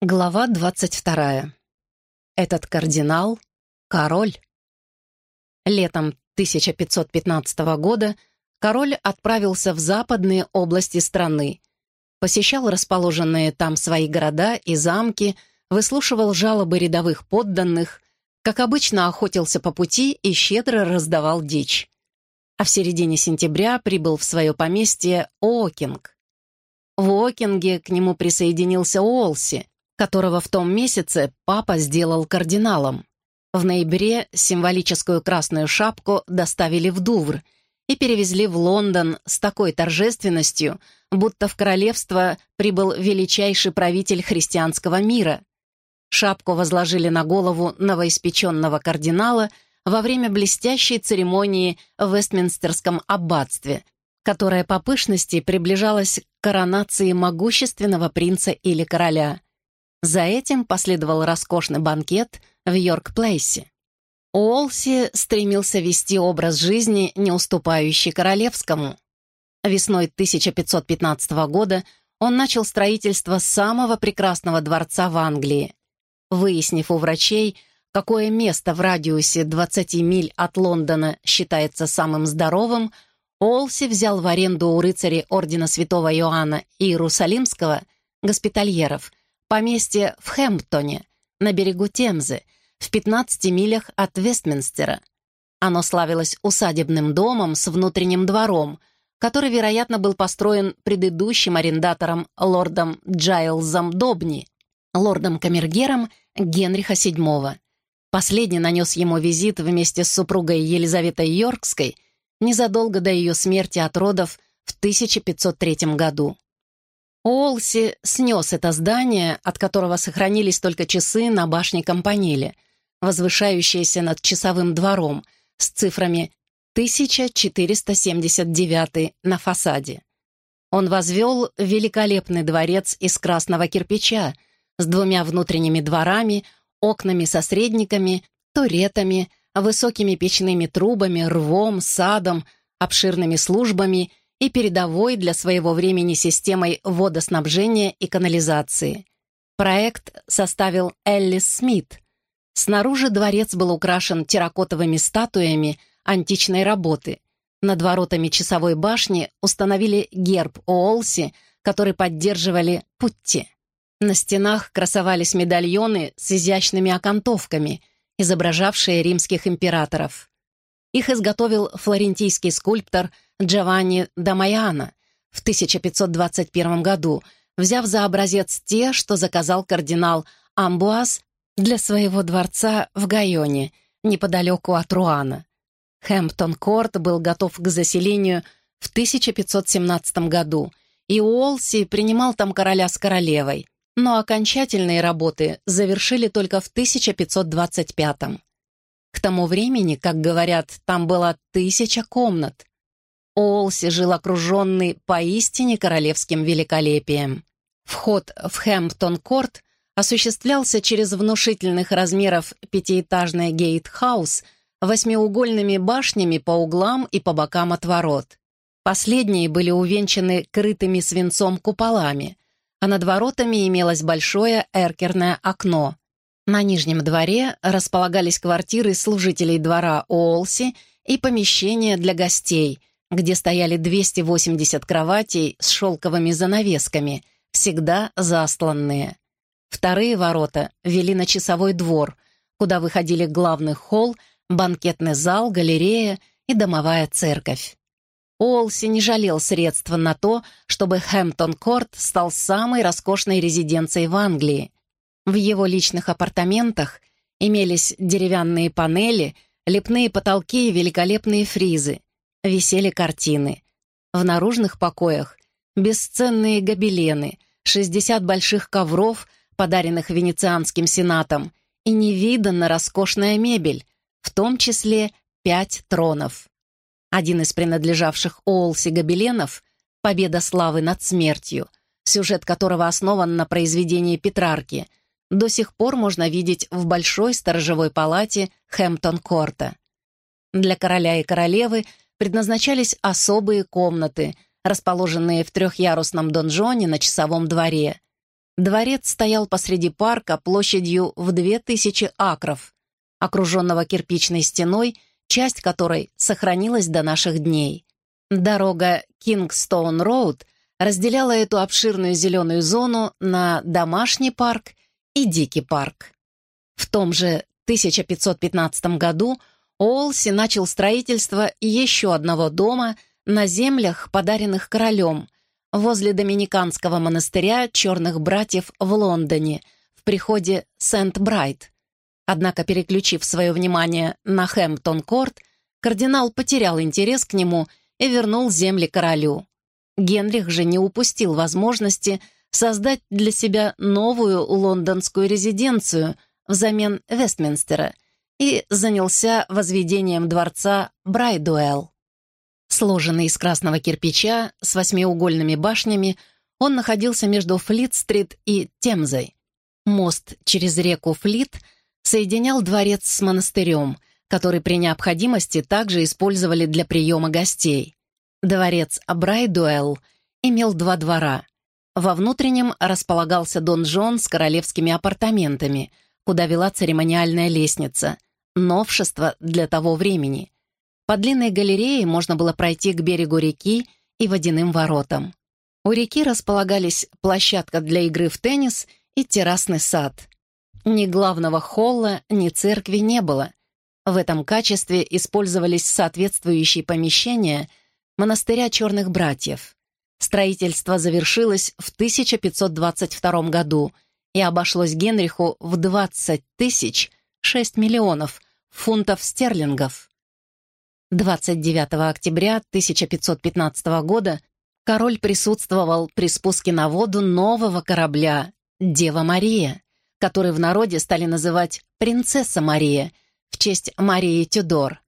Глава 22. Этот кардинал — король. Летом 1515 года король отправился в западные области страны, посещал расположенные там свои города и замки, выслушивал жалобы рядовых подданных, как обычно охотился по пути и щедро раздавал дичь. А в середине сентября прибыл в свое поместье Окинг. В Окинге к нему присоединился Олси, которого в том месяце папа сделал кардиналом. В ноябре символическую красную шапку доставили в Дувр и перевезли в Лондон с такой торжественностью, будто в королевство прибыл величайший правитель христианского мира. Шапку возложили на голову новоиспеченного кардинала во время блестящей церемонии в Вестминстерском аббатстве, которая по пышности приближалась к коронации могущественного принца или короля – за этим последовал роскошный банкет в Йорк-Плейсе. Уолси стремился вести образ жизни, не уступающий королевскому. Весной 1515 года он начал строительство самого прекрасного дворца в Англии. Выяснив у врачей, какое место в радиусе 20 миль от Лондона считается самым здоровым, Олси взял в аренду у рыцарей Ордена Святого Иоанна Иерусалимского, госпитальеров, поместье в Хэмптоне, на берегу Темзы, в 15 милях от Вестминстера. Оно славилось усадебным домом с внутренним двором, который, вероятно, был построен предыдущим арендатором лордом Джайлзом Добни, лордом-камергером Генриха VII. Последний нанес ему визит вместе с супругой Елизаветой Йоркской незадолго до ее смерти от родов в 1503 году. Олси снес это здание, от которого сохранились только часы на башне Компанили, возвышающиеся над часовым двором с цифрами 1479 на фасаде. Он возвел великолепный дворец из красного кирпича с двумя внутренними дворами, окнами со средниками, туретами, высокими печными трубами, рвом, садом, обширными службами и передовой для своего времени системой водоснабжения и канализации. Проект составил Эллис Смит. Снаружи дворец был украшен терракотовыми статуями античной работы. Над воротами часовой башни установили герб Оолси, который поддерживали Путти. На стенах красовались медальоны с изящными окантовками, изображавшие римских императоров. Их изготовил флорентийский скульптор Джованни Дамаяна в 1521 году, взяв за образец те, что заказал кардинал Амбуаз для своего дворца в Гайоне, неподалеку от Руана. Хэмптон-Корт был готов к заселению в 1517 году, и Уолси принимал там короля с королевой, но окончательные работы завершили только в 1525 К тому времени, как говорят, там было тысяча комнат, Олси жил окруженный поистине королевским великолепием. Вход в Хэмптон-Корт осуществлялся через внушительных размеров пятиэтажный гейтхаус восьмиугольными башнями по углам и по бокам от ворот. Последние были увенчаны крытыми свинцом куполами, а над воротами имелось большое эркерное окно. На нижнем дворе располагались квартиры служителей двора Олси и помещения для гостей – где стояли 280 кроватей с шелковыми занавесками, всегда застланные. Вторые ворота вели на часовой двор, куда выходили главный холл, банкетный зал, галерея и домовая церковь. Олси не жалел средств на то, чтобы Хэмптон-Корт стал самой роскошной резиденцией в Англии. В его личных апартаментах имелись деревянные панели, лепные потолки и великолепные фризы висели картины. В наружных покоях бесценные гобелены, 60 больших ковров, подаренных Венецианским сенатом, и невиданно роскошная мебель, в том числе пять тронов. Один из принадлежавших Оолси гобеленов «Победа славы над смертью», сюжет которого основан на произведении Петрарки, до сих пор можно видеть в большой сторожевой палате Хэмптон-Корта. Для короля и королевы предназначались особые комнаты, расположенные в трехъярусном донжоне на часовом дворе. Дворец стоял посреди парка площадью в две тысячи акров, окруженного кирпичной стеной, часть которой сохранилась до наших дней. Дорога Кингстоун-Роуд разделяла эту обширную зеленую зону на домашний парк и дикий парк. В том же 1515 году Олси начал строительство еще одного дома на землях, подаренных королем, возле доминиканского монастыря Черных Братьев в Лондоне, в приходе Сент-Брайт. Однако, переключив свое внимание на Хэмптон-Корт, кардинал потерял интерес к нему и вернул земли королю. Генрих же не упустил возможности создать для себя новую лондонскую резиденцию взамен Вестминстера и занялся возведением дворца Брайдуэлл. Сложенный из красного кирпича с восьмиугольными башнями, он находился между Флит-стрит и Темзой. Мост через реку Флит соединял дворец с монастырем, который при необходимости также использовали для приема гостей. Дворец Брайдуэлл имел два двора. Во внутреннем располагался донжон с королевскими апартаментами, куда вела церемониальная лестница, новшество для того времени — по длинной галерее можно было пройти к берегу реки и водяным воротам. У реки располагались площадка для игры в теннис и террасный сад. Ни главного холла, ни церкви не было. В этом качестве использовались соответствующие помещения монастыря Черных Братьев. Строительство завершилось в 1522 году и обошлось Генриху в 20 тысяч 6 миллионов фунтов стерлингов. 29 октября 1515 года король присутствовал при спуске на воду нового корабля «Дева Мария», который в народе стали называть «Принцесса Мария» в честь Марии Тюдор.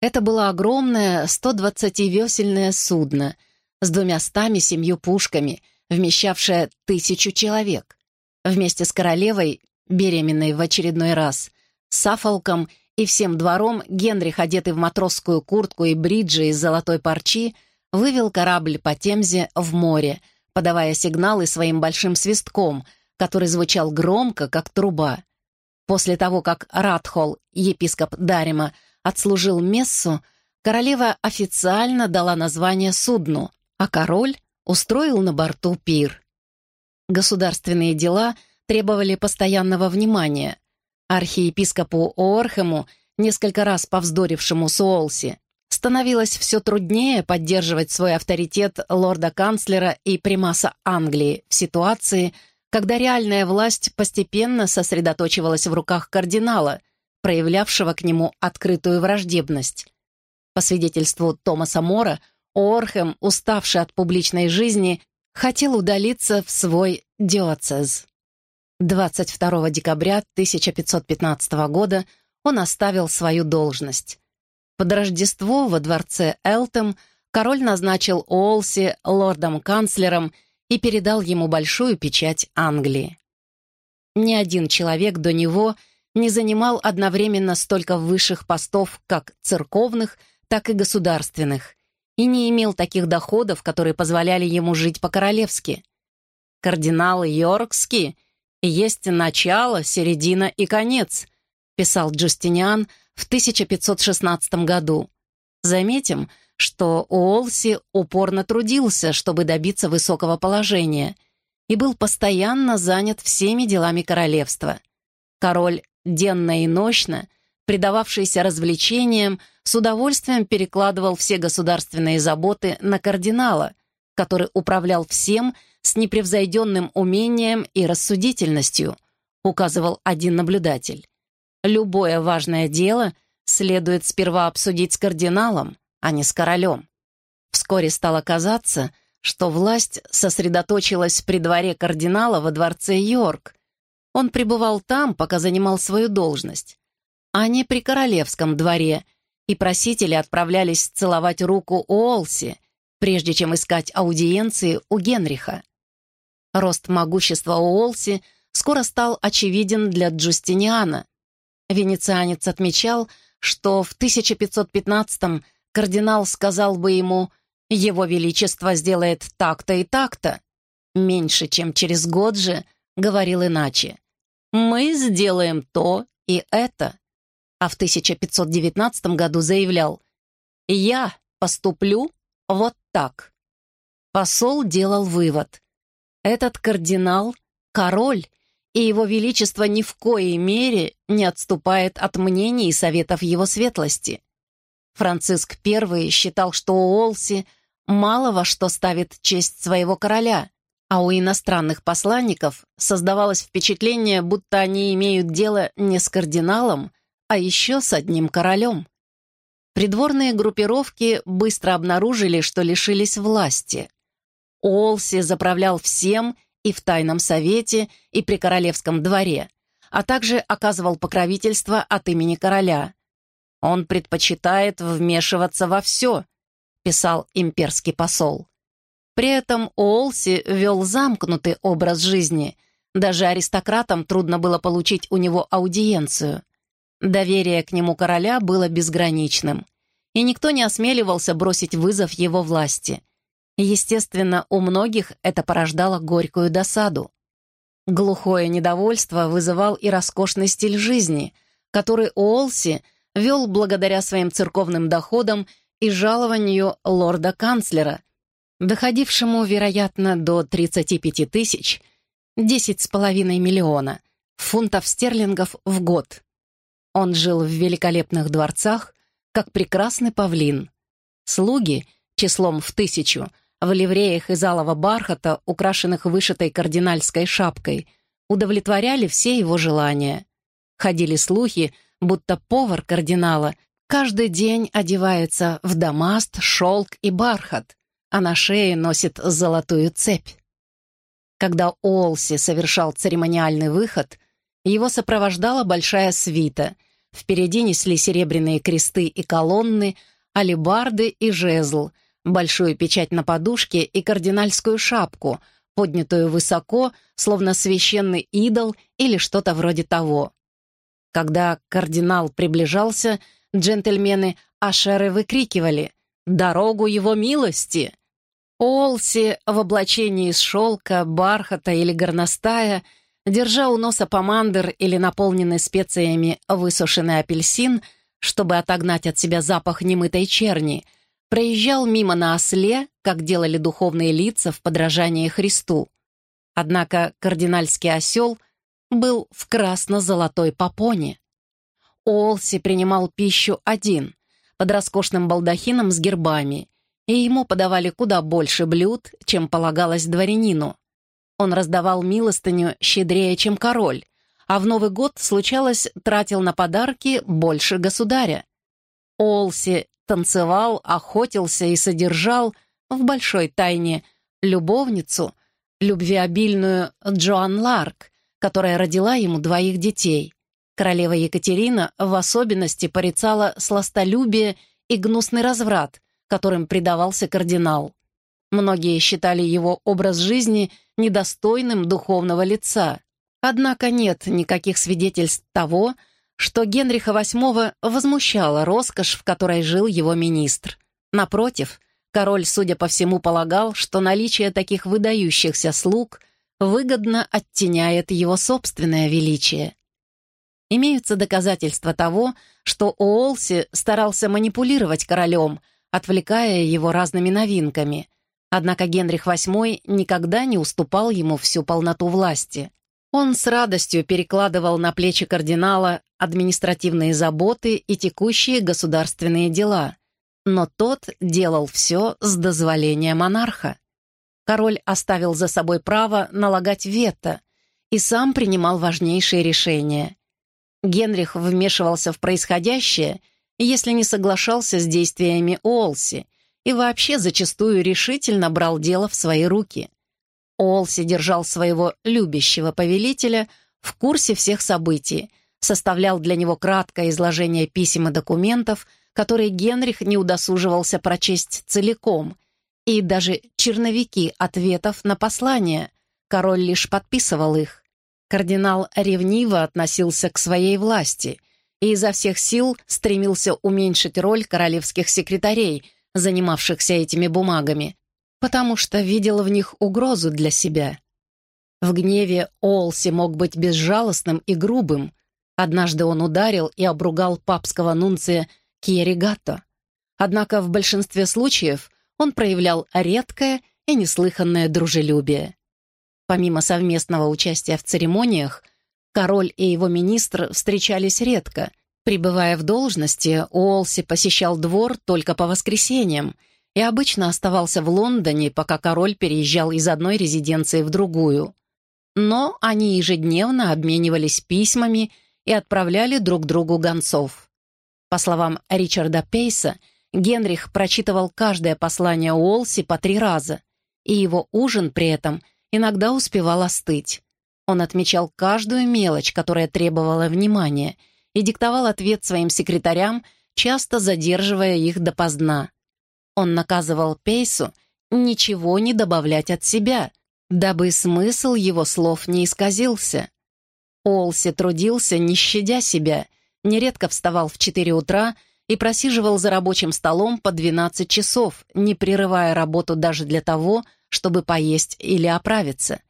Это было огромное 120-весельное судно с двумя стами семью пушками, вмещавшее тысячу человек. Вместе с королевой, беременной в очередной раз, Сафолком и всем двором Генрих, одетый в матросскую куртку и бриджи из золотой парчи, вывел корабль по Темзе в море, подавая сигналы своим большим свистком, который звучал громко, как труба. После того, как Радхол, епископ Дарима, отслужил мессу, королева официально дала название судну, а король устроил на борту пир. Государственные дела требовали постоянного внимания, Архиепископу Оорхему, несколько раз повздорившему с Уолси, становилось все труднее поддерживать свой авторитет лорда-канцлера и примаса Англии в ситуации, когда реальная власть постепенно сосредоточивалась в руках кардинала, проявлявшего к нему открытую враждебность. По свидетельству Томаса Мора, Оорхем, уставший от публичной жизни, хотел удалиться в свой диоцез. 22 декабря 1515 года он оставил свою должность. Под Рождество во дворце Элтем король назначил Уолси лордом-канцлером и передал ему большую печать Англии. Ни один человек до него не занимал одновременно столько высших постов как церковных, так и государственных, и не имел таких доходов, которые позволяли ему жить по-королевски. Кардинал Йоркский есть начало, середина и конец», писал Джустиниан в 1516 году. Заметим, что Уолси упорно трудился, чтобы добиться высокого положения, и был постоянно занят всеми делами королевства. Король денно и нощно, предававшийся развлечениям, с удовольствием перекладывал все государственные заботы на кардинала, который управлял всем с непревзойденным умением и рассудительностью, указывал один наблюдатель. Любое важное дело следует сперва обсудить с кардиналом, а не с королем. Вскоре стало казаться, что власть сосредоточилась при дворе кардинала во дворце Йорк. Он пребывал там, пока занимал свою должность, а не при королевском дворе, и просители отправлялись целовать руку Уолси, прежде чем искать аудиенции у Генриха. Рост могущества Уолси скоро стал очевиден для Джустиниана. Венецианец отмечал, что в 1515-м кардинал сказал бы ему «Его Величество сделает так-то и так-то». Меньше чем через год же говорил иначе. «Мы сделаем то и это». А в 1519 году заявлял «Я поступлю вот так». Посол делал вывод. Этот кардинал — король, и его величество ни в коей мере не отступает от мнений и советов его светлости. Франциск I считал, что Уолси мало во что ставит честь своего короля, а у иностранных посланников создавалось впечатление, будто они имеют дело не с кардиналом, а еще с одним королем. Придворные группировки быстро обнаружили, что лишились власти. Олси заправлял всем и в тайном совете, и при королевском дворе, а также оказывал покровительство от имени короля. «Он предпочитает вмешиваться во все», — писал имперский посол. При этом Уолси вел замкнутый образ жизни. Даже аристократам трудно было получить у него аудиенцию. Доверие к нему короля было безграничным, и никто не осмеливался бросить вызов его власти. Естественно, у многих это порождало горькую досаду. Глухое недовольство вызывал и роскошный стиль жизни, который Уолси вел благодаря своим церковным доходам и жалованию лорда-канцлера, доходившему, вероятно, до 35 тысяч, 10,5 миллиона фунтов стерлингов в год. Он жил в великолепных дворцах, как прекрасный павлин. Слуги, числом в тысячу, в ливреях из алого бархата, украшенных вышитой кардинальской шапкой, удовлетворяли все его желания. Ходили слухи, будто повар кардинала каждый день одевается в дамаст, шелк и бархат, а на шее носит золотую цепь. Когда Олси совершал церемониальный выход, его сопровождала большая свита. Впереди несли серебряные кресты и колонны, алебарды и жезл, большую печать на подушке и кардинальскую шапку, поднятую высоко, словно священный идол или что-то вроде того. Когда кардинал приближался, джентльмены Ашеры выкрикивали «Дорогу его милости!» Олси в облачении из шелка, бархата или горностая, держа у носа помандер или наполненный специями высушенный апельсин, чтобы отогнать от себя запах немытой черни, проезжал мимо на осле, как делали духовные лица в подражании Христу. Однако кардинальский осел был в красно-золотой попоне. Олси принимал пищу один, под роскошным балдахином с гербами, и ему подавали куда больше блюд, чем полагалось дворянину. Он раздавал милостыню щедрее, чем король, а в Новый год, случалось, тратил на подарки больше государя. Олси танцевал, охотился и содержал в большой тайне любовницу, любвеобильную Джоан Ларк, которая родила ему двоих детей. Королева Екатерина в особенности порицала сластолюбие и гнусный разврат, которым предавался кардинал. Многие считали его образ жизни недостойным духовного лица. Однако нет никаких свидетельств того, что Генриха VIII возмущала роскошь, в которой жил его министр. Напротив, король, судя по всему, полагал, что наличие таких выдающихся слуг выгодно оттеняет его собственное величие. Имеются доказательства того, что Уолси старался манипулировать королем – отвлекая его разными новинками. Однако Генрих VIII никогда не уступал ему всю полноту власти. Он с радостью перекладывал на плечи кардинала административные заботы и текущие государственные дела, но тот делал все с дозволения монарха. Король оставил за собой право налагать вето и сам принимал важнейшие решения. Генрих вмешивался в происходящее – если не соглашался с действиями Олси и вообще зачастую решительно брал дело в свои руки. Олси держал своего любящего повелителя в курсе всех событий, составлял для него краткое изложение писем и документов, которые Генрих не удосуживался прочесть целиком, и даже черновики ответов на послания. Король лишь подписывал их. Кардинал ревниво относился к своей власти и изо всех сил стремился уменьшить роль королевских секретарей, занимавшихся этими бумагами, потому что видел в них угрозу для себя. В гневе Олси мог быть безжалостным и грубым. Однажды он ударил и обругал папского нунция Киеригато. Однако в большинстве случаев он проявлял редкое и неслыханное дружелюбие. Помимо совместного участия в церемониях, король и его министр встречались редко. Прибывая в должности, Уолси посещал двор только по воскресеньям и обычно оставался в Лондоне, пока король переезжал из одной резиденции в другую. Но они ежедневно обменивались письмами и отправляли друг другу гонцов. По словам Ричарда Пейса, Генрих прочитывал каждое послание Уолси по три раза, и его ужин при этом иногда успевал остыть. Он отмечал каждую мелочь, которая требовала внимания, и диктовал ответ своим секретарям, часто задерживая их допоздна. Он наказывал Пейсу ничего не добавлять от себя, дабы смысл его слов не исказился. Олси трудился, не щадя себя, нередко вставал в 4 утра и просиживал за рабочим столом по 12 часов, не прерывая работу даже для того, чтобы поесть или оправиться.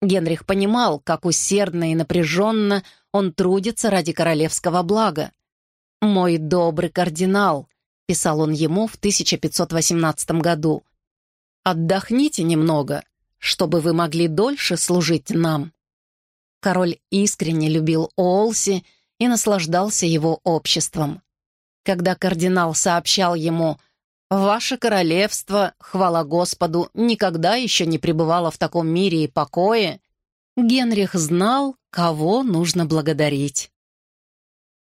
Генрих понимал, как усердно и напряженно он трудится ради королевского блага. «Мой добрый кардинал», — писал он ему в 1518 году, «отдохните немного, чтобы вы могли дольше служить нам». Король искренне любил Олси и наслаждался его обществом когда кардинал сообщал ему «Ваше королевство, хвала Господу, никогда еще не пребывало в таком мире и покое», Генрих знал, кого нужно благодарить.